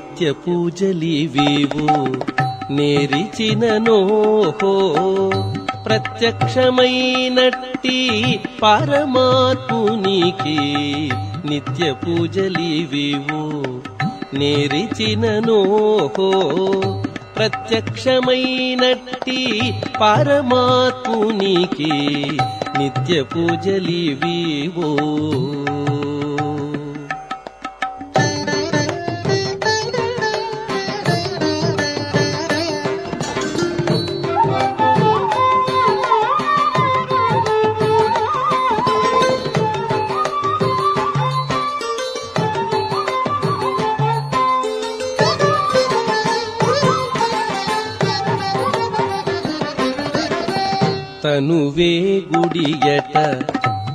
పూజలివివు నేరిచిననోహో ప్రత్యక్షమైనట్టి పరమాత్మునికి నిత్య పూజలివివు నేరిచిననోహో ప్రత్యక్షమైనట్టి పరమాత్మునికి నిత్య పూజలివివో తనువే గుడియట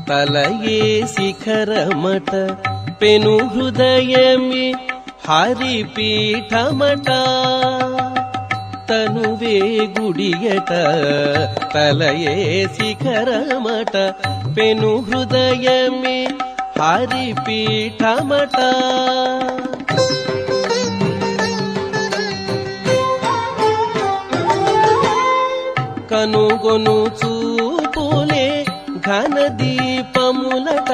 తలయే శిఖరమట పెను హృదయమే హరిపీఠమట. తనువే గుడియట తలయే శిఖరమట పెను హృదయమే హరిపీఠమట. కనుగొను చూపులే ఘన దీపములట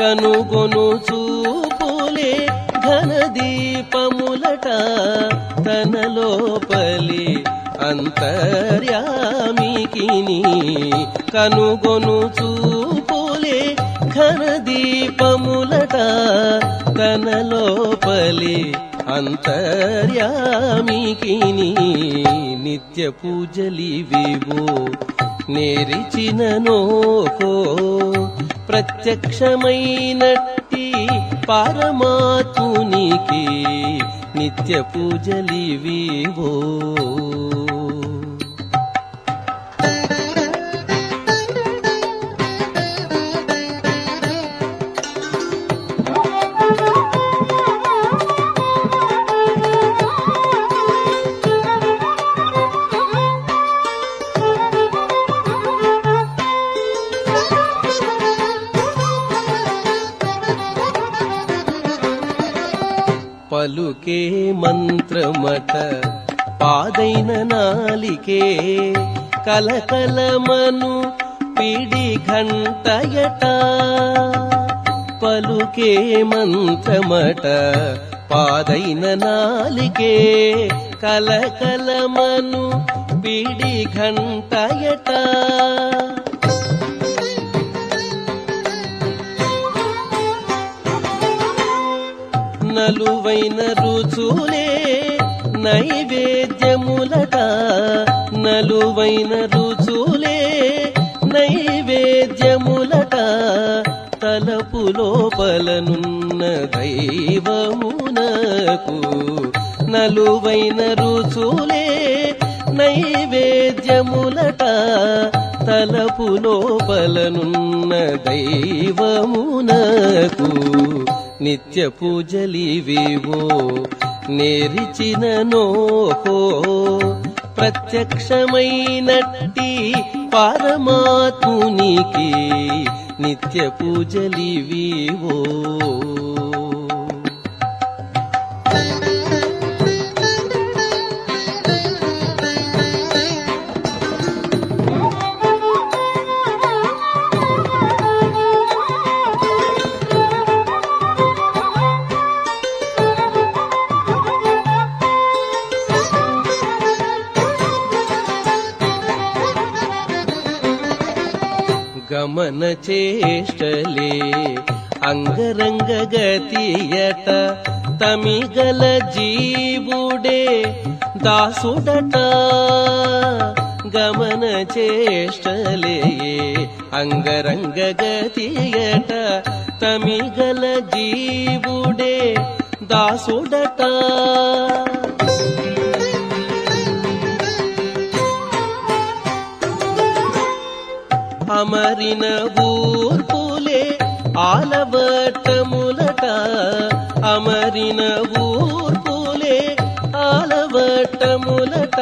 కనుగొను చూపులే ఘన దీపములట తన లోపలి అంతర్యామికిని కనుగొను చూపులే ఘన దీపములట తన లోపలి అంతర్యామికిని నిత్య పూజలివివో నేరిచిననోహో ప్రత్యక్షమైనట్టి పరమాత్మునికి నిత్య పూజలివివో. పలుకే మంత్రమట పాదైన నాలికే కలకలమను పిడి ఘంటయట. పలుకే మంత్రమట పాదైన నాలికే కలకలమను పిడి ఘంటయట. నలువైన రుచులే నైవేద్యములట నలువైన రుచులే నైవేద్యములట తలపు లోపలనున్న దైవమునకు నలువైన రుచులే నైవేద్యములట తలపు లోపలనున్న దైవమునకు నిత్య పూజలివివో నేరిచిననోహో ప్రత్యక్షమైనట్టి పరమాత్మునికి నిత్య పూజలివివో గమన చేష్టలే అంగరంగ గతియట తమిగల జీవుడే దాసుడట గమన చేష్టలే అంగరంగ గతియట తమిగల జీవుడే దాసుడట అమరిన ఊర్పులే ఆలవట్టములట. అమరిన ఊర్పులే ఆలవట్టములట.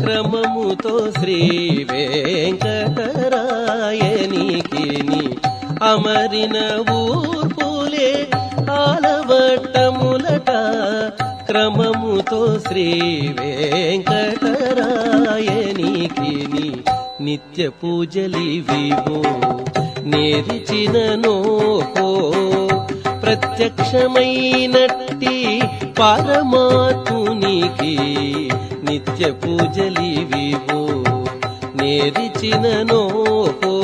క్రమముతో శ్రీ వెంకటరాయనికి అమరిన ఊర్పులే ఆలవట్టములట. క్రమముతో శ్రీ వెంకటరాయనికి నిత్య పూజలివివో నేరిచిన నోహో. ప్రత్యక్షమైనట్టి పరమాత్మునికి నిత్య పూజలివివో నేరిచిన నోహో.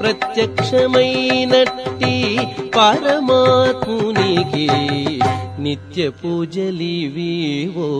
ప్రత్యక్షమైనట్టి పరమాత్మునికి నిత్య పూజలివివో.